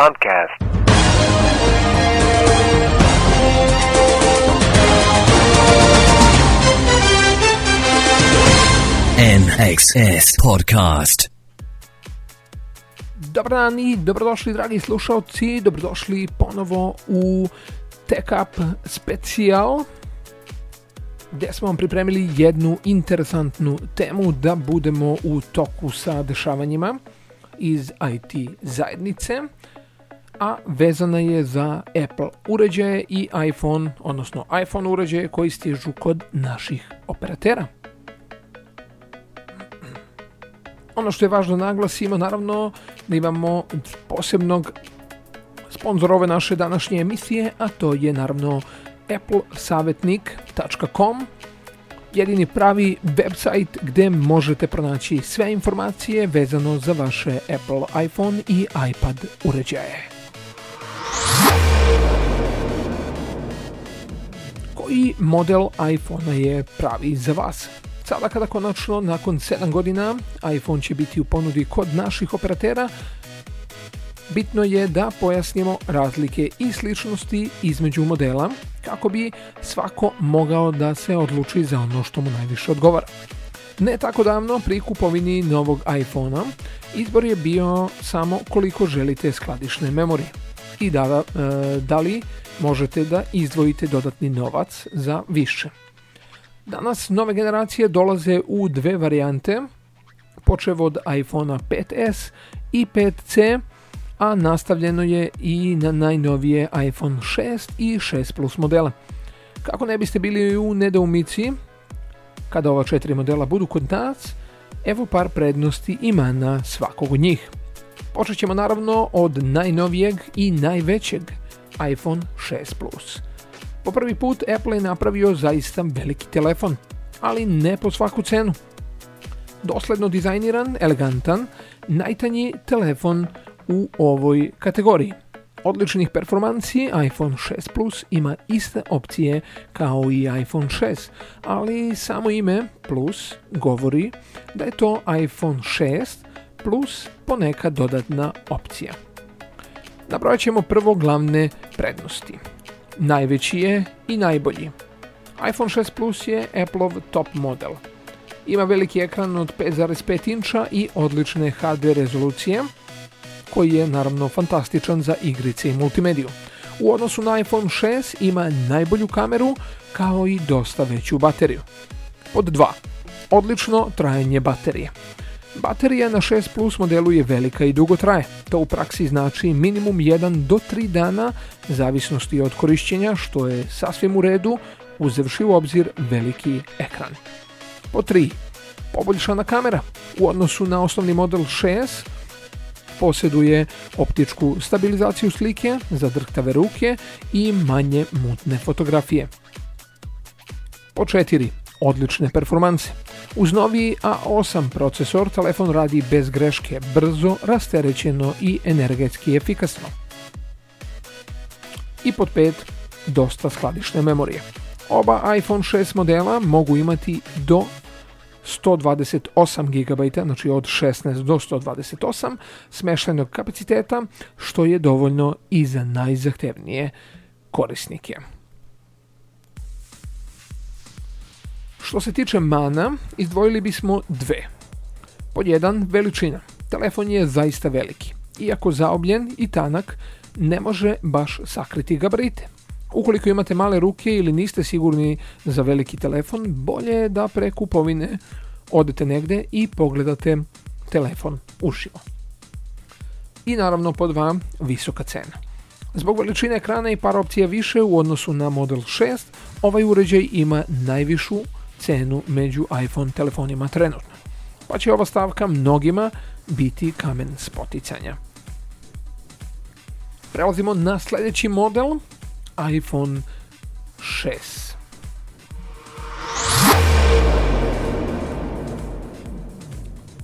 podcast. NXS Podcast. Dobar dan i dobrodošli dragi slušalci, dobrodošli ponovo u Tech Up specijal gdje smo vam pripremili jednu interesantnu temu da budemo u toku sa dešavanjima iz IT zajednice, a vezana je za Apple uređaje i iPhone, odnosno iPhone uređaje koji stižu kod naših operatera. Ono što je važno naglasimo, naravno, da imamo posebnog sponzora ove naše današnje emisije, a to je naravno applesavetnik.com jedini pravi website gdje možete pronaći sve informacije vezano za vaše Apple iPhone i iPad uređaje. Koji model iPhone je pravi za vas? Sada kada konačno nakon 7 godina iPhone će biti u ponudi kod naših operatera, bitno je da pojasnimo razlike i sličnosti između modela kako bi svako mogao da se odluči za ono što mu najviše odgovara. Ne tako davno pri kupovini novog iPhona izbor je bio samo koliko želite skladišne memorije i da, e, da li možete da izdvojite dodatni novac za više. Danas nove generacije dolaze u dve varijante, počev od iPhone 5S i 5C, a nastavljeno je i na najnovije iPhone 6 i 6 Plus modele. Kako ne biste bili u nedoumici, kada ova četiri modela budu kod nas, evo par prednosti ima na svakog od njih. Počet ćemo naravno od najnovijeg i najvećeg iPhone 6 Plus. Po prvi put Apple je napravio zaista veliki telefon, ali ne po svaku cenu. Dosledno dizajniran, elegantan, najtanji telefon u ovoj kategoriji. Odličnih performanci iPhone 6 Plus ima iste opcije kao i iPhone 6, ali samo ime Plus govori da je to iPhone 6 plus poneka dodatna opcija. Nabrojat ćemo prvo glavne prednosti. Najveći je i najbolji. iPhone 6 Plus je Appleov top model. Ima veliki ekran od 5,5 inča i odlične HD rezolucije, koji je naravno fantastičan za igrice i multimediju. U odnosu na iPhone 6 ima najbolju kameru kao i dosta veću bateriju. Pod 2. Odlično trajanje baterije. Baterija na 6 Plus modelu je velika i dugo traje. To u praksi znači minimum 1 do 3 dana, zavisnosti od korišćenja, što je sasvim u redu, uzevši u obzir veliki ekran. Po 3. Poboljšana kamera. U odnosu na osnovni model 6, posjeduje optičku stabilizaciju slike za drhtave ruke i manje mutne fotografije. Po 4. Odlične performanse. Uz novi A8 procesor telefon radi bez greške, brzo, rasterećeno i energetski efikasno. I pod 5. Dosta skladišne memorije. Oba iPhone 6 modela mogu imati do 128 GB, znači od 16 do 128 smeštajnog kapaciteta, što je dovoljno i za najzahtevnije korisnike. Što se tiče mana, izdvojili bismo dve. Pod jedan, veličina. Telefon je zaista veliki. Iako zaobljen i tanak, ne može baš sakriti gabarite. Ukoliko imate male ruke ili niste sigurni za veliki telefon, bolje je da pre kupovine odete negde i pogledate telefon uživo. I naravno pod dva, visoka cena. Zbog veličine ekrana i par opcija više u odnosu na Model 6, ovaj uređaj ima najvišu cenu među iPhone telefonima trenutno. Pa će ova stavka mnogima biti kamen spoticanja. Prelazimo na sljedeći model, iPhone 6.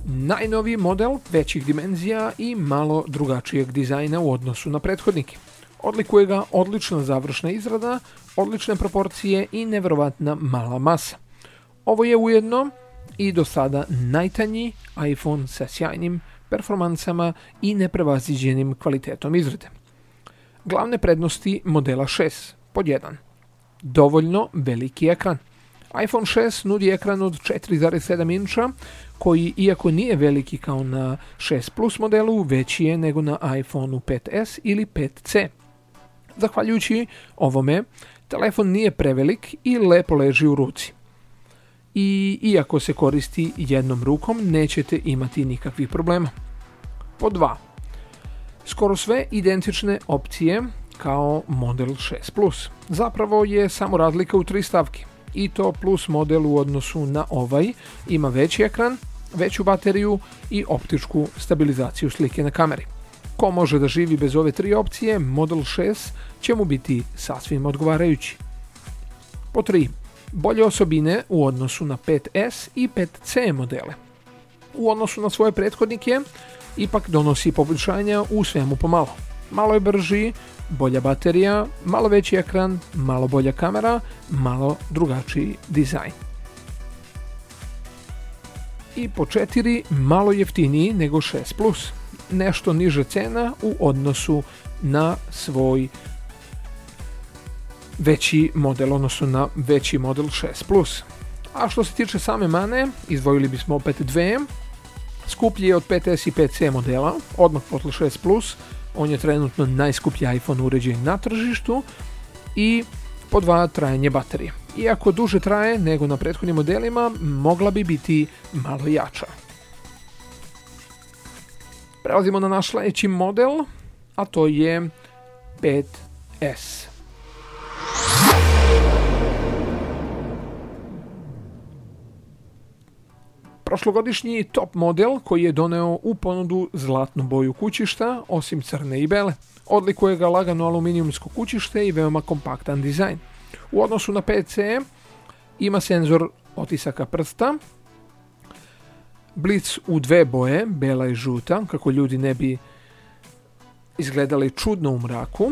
Najnoviji model većih dimenzija i malo drugačijeg dizajna u odnosu na prethodnike. Odlikuje ga odlična završna izrada, odlične proporcije i nevjerovatna mala masa. Ovo je ujedno i do sada najtanji iPhone sa sjajnim performancama i neprevaziđenim kvalitetom izrade. Glavne prednosti modela 6. Pod 1. Dovoljno veliki ekran. iPhone 6 nudi ekran od 4,7 inča koji iako nije veliki kao na 6 Plus modelu, veći je nego na iPhoneu 5S ili 5C. Zahvaljujući ovome, telefon nije prevelik i lepo leži u ruci. I iako se koristi jednom rukom, nećete imati nikakvih problema. Po 2. Skoro sve identične opcije kao model 6 Plus. Zapravo je samo razlika u tri stavke. I to plus model u odnosu na ovaj ima veći ekran, veću bateriju i optičku stabilizaciju slike na kameri. Ko može da živi bez ove tri opcije, Model 6 će mu biti sasvim odgovarajući. Po 3. Bolje osobine u odnosu na 5S i 5C modele. U odnosu na svoje prethodnike, ipak donosi poboljšanja u svemu pomalo. Malo je brži, bolja baterija, malo veći ekran, malo bolja kamera, malo drugačiji dizajn. I po 4. malo jeftiniji nego 6 Plus. Nešto niže cena u odnosu na svoj veći model, odnosno na veći model 6 Plus. A što se tiče same mane, izdvojili bismo opet dve. Skuplji je od 5S i 5C modela, odmah posle 6 Plus, on je trenutno najskuplji iPhone uređaj na tržištu i po dva trajanje baterije. Iako duže traje nego na prethodnim modelima, mogla bi biti malo jača. Prelazimo na naš sljedeći model, a to je 5S. Prošlogodišnji top model koji je doneo u ponudu zlatnu boju kućišta, osim crne i bele. Odlikuje ga lagano aluminijumsko kućište i veoma kompaktan dizajn. U odnosu na PC ima senzor otisaka prsta, blic u dve boje, bela i žuta, kako ljudi ne bi izgledali čudno u mraku.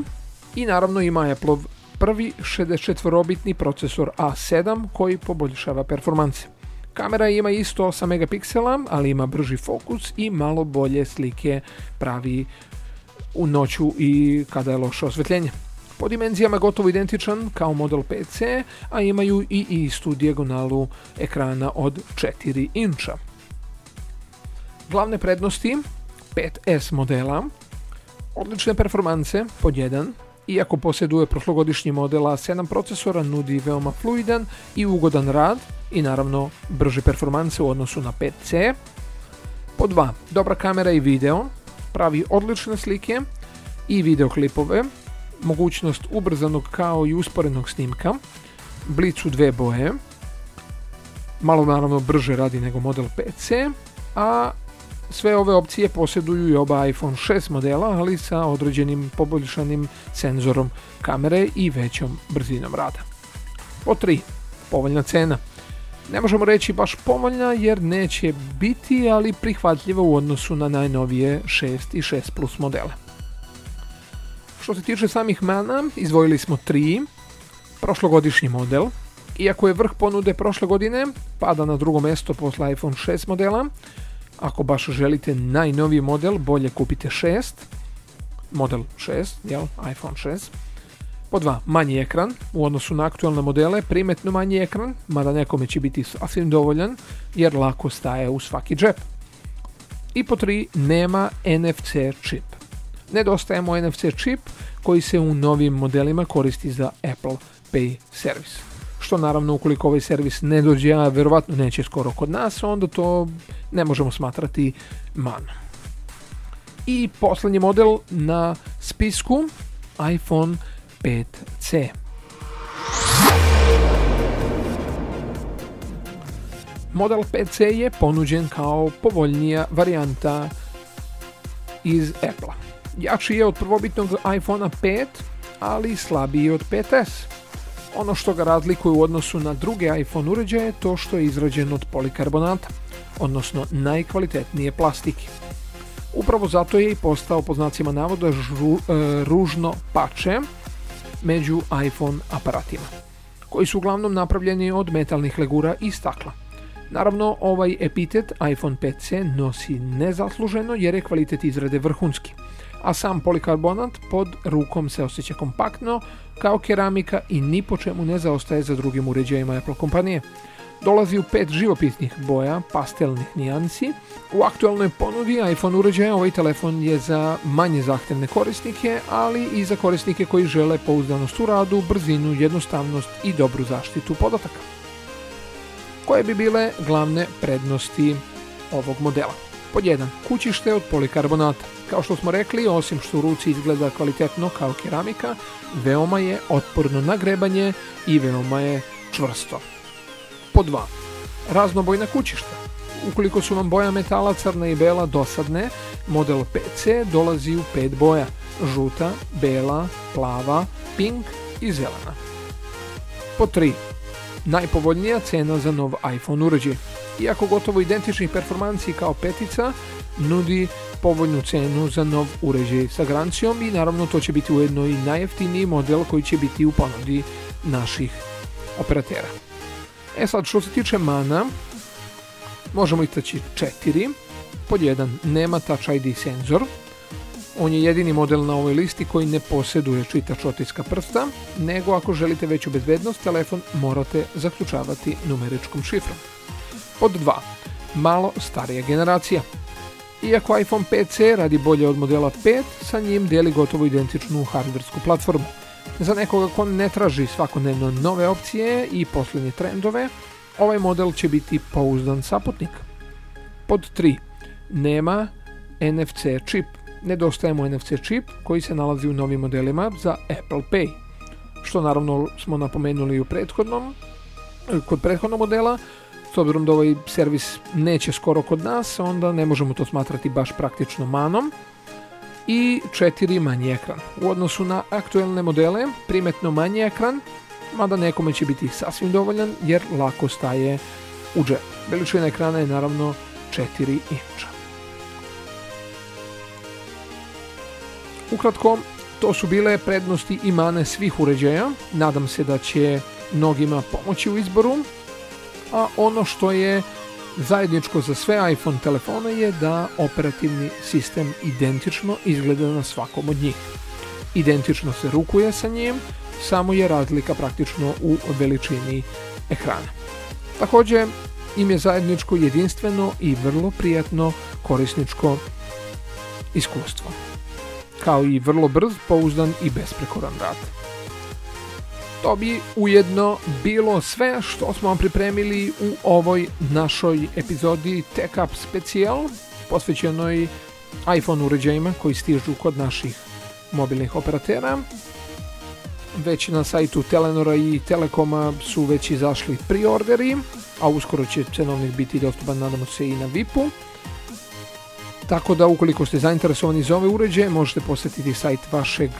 I naravno ima Apple prvi 64-bitni procesor A7 koji poboljšava performanse. Kamera ima isto 8 megapiksela, ali ima brži fokus i malo bolje slike pravi u noću i kada je loše osvetljenje. Po dimenzijama gotovo identičan kao model PC, a imaju i istu dijagonalu ekrana od 4 inča. Glavne prednosti 5S modela, odlične performanse pod 1, iako posjeduje prošlogodišnji model A7 procesora, nudi veoma fluidan i ugodan rad i naravno brže performanse u odnosu na 5C. Po 2. Dobra kamera i video, pravi odlične slike i videoklipove, mogućnost ubrzanog kao i usporenog snimka, blic u dve boje, malo naravno brže radi nego model 5C, a sve ove opcije posjeduju i oba iPhone 6 modela, ali sa određenim poboljšanim senzorom kamere i većom brzinom rada. Po 3. Povoljna cena. Ne možemo reći baš povoljna jer neće biti, ali prihvatljiva u odnosu na najnovije 6 i 6 Plus modele. Što se tiče samih mana, izvojili smo 3. Prošlogodišnji model, iako je vrh ponude prošle godine, pada na drugo mjesto posle iPhone 6 modela, ako baš želite najnoviji model, bolje kupite 6. Model 6, jel? iPhone 6. Po dva, manji ekran. U odnosu na aktualne modele, primetno manji ekran, mada nekome će biti sasvim dovoljan, jer lako staje u svaki džep. I po tri, nema NFC čip. Nedostaje mu NFC čip koji se u novim modelima koristi za Apple Pay servis što naravno ukoliko ovaj servis ne dođe, a verovatno neće skoro kod nas, onda to ne možemo smatrati man. I posljednji model na spisku iPhone 5C. Model 5C je ponuđen kao povoljnija varijanta iz Apple. Jači je od prvobitnog iPhone 5, ali slabiji od 5S. Ono što ga razlikuje u odnosu na druge iPhone uređaje je to što je izrađen od polikarbonata, odnosno najkvalitetnije plastike. Upravo zato je i postao po znacima navoda žu, e, ružno pače među iPhone aparatima, koji su uglavnom napravljeni od metalnih legura i stakla. Naravno, ovaj epitet iPhone 5C nosi nezasluženo jer je kvalitet izrade vrhunski, a sam polikarbonat pod rukom se osjeća kompaktno, kao keramika i ni po čemu ne zaostaje za drugim uređajima Apple kompanije. Dolazi u pet živopisnih boja, pastelnih nijansi. U aktualnoj ponudi iPhone uređaja ovaj telefon je za manje zahtevne korisnike, ali i za korisnike koji žele pouzdanost u radu, brzinu, jednostavnost i dobru zaštitu podataka. Koje bi bile glavne prednosti ovog modela? Pod 1. Kućište od polikarbonata. Kao što smo rekli, osim što u ruci izgleda kvalitetno kao keramika, veoma je otporno na grebanje i veoma je čvrsto. Pod 2. Raznobojna kućišta. Ukoliko su vam boja metala crna i bela dosadne, model PC dolazi u pet boja. Žuta, bela, plava, pink i zelena. Pod 3. Najpovoljnija cena za nov iPhone uređaj. Iako gotovo identičnih performanci kao petica, nudi povoljnu cenu za nov uređaj sa garancijom i naravno to će biti ujedno i najjeftiniji model koji će biti u ponudi naših operatera. E sad, što se tiče mana, možemo istaći četiri. Pod jedan, nema Touch ID senzor. On je jedini model na ovoj listi koji ne posjeduje čitač otiska prsta, nego ako želite veću bezbednost, telefon morate zaključavati numeričkom šifrom. Pod 2. Malo starija generacija. Iako iPhone 5C radi bolje od modela 5, sa njim deli gotovo identičnu hardversku platformu. Za nekoga ko ne traži svakodnevno nove opcije i posljednje trendove, ovaj model će biti pouzdan saputnik. Pod 3. Nema NFC čip. Nedostaje mu NFC čip koji se nalazi u novim modelima za Apple Pay. Što naravno smo napomenuli u prethodnom, kod prethodnog modela, s obzirom da ovaj servis neće skoro kod nas, onda ne možemo to smatrati baš praktično manom i četiri manji ekran. U odnosu na aktuelne modele, primetno manji ekran, mada nekome će biti sasvim dovoljan jer lako staje u džep. Veličina ekrana je naravno 4 inča. Ukratko, to su bile prednosti i mane svih uređaja. Nadam se da će mnogima pomoći u izboru. A ono što je Zajedničko za sve iPhone telefone je da operativni sistem identično izgleda na svakom od njih. Identično se rukuje sa njim, samo je razlika praktično u veličini ekrana. Također im je zajedničko jedinstveno i vrlo prijatno korisničko iskustvo. Kao i vrlo brz, pouzdan i besprekoran rad. To bi ujedno bilo sve što smo vam pripremili u ovoj našoj epizodi Tech Up Special posvećenoj iPhone uređajima koji stižu kod naših mobilnih operatera. Već na sajtu Telenora i Telekoma su već izašli preorderi, a uskoro će cenovnik biti dostupan nadamo se i na VIP-u. Tako da ukoliko ste zainteresovani za ove uređaje možete posjetiti sajt vašeg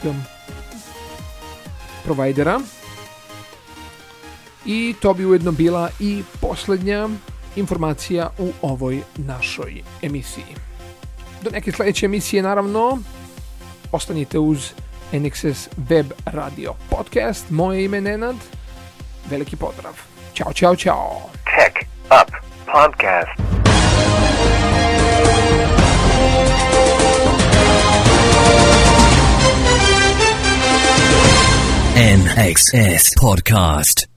provajdera i to bi ujedno bila i posljednja informacija u ovoj našoj emisiji. Do neke sljedeće emisije naravno ostanite uz NXS Web Radio Podcast. Moje ime Nenad. Veliki pozdrav. Ćao, čao, čao. Tech Up Podcast. NXS Podcast.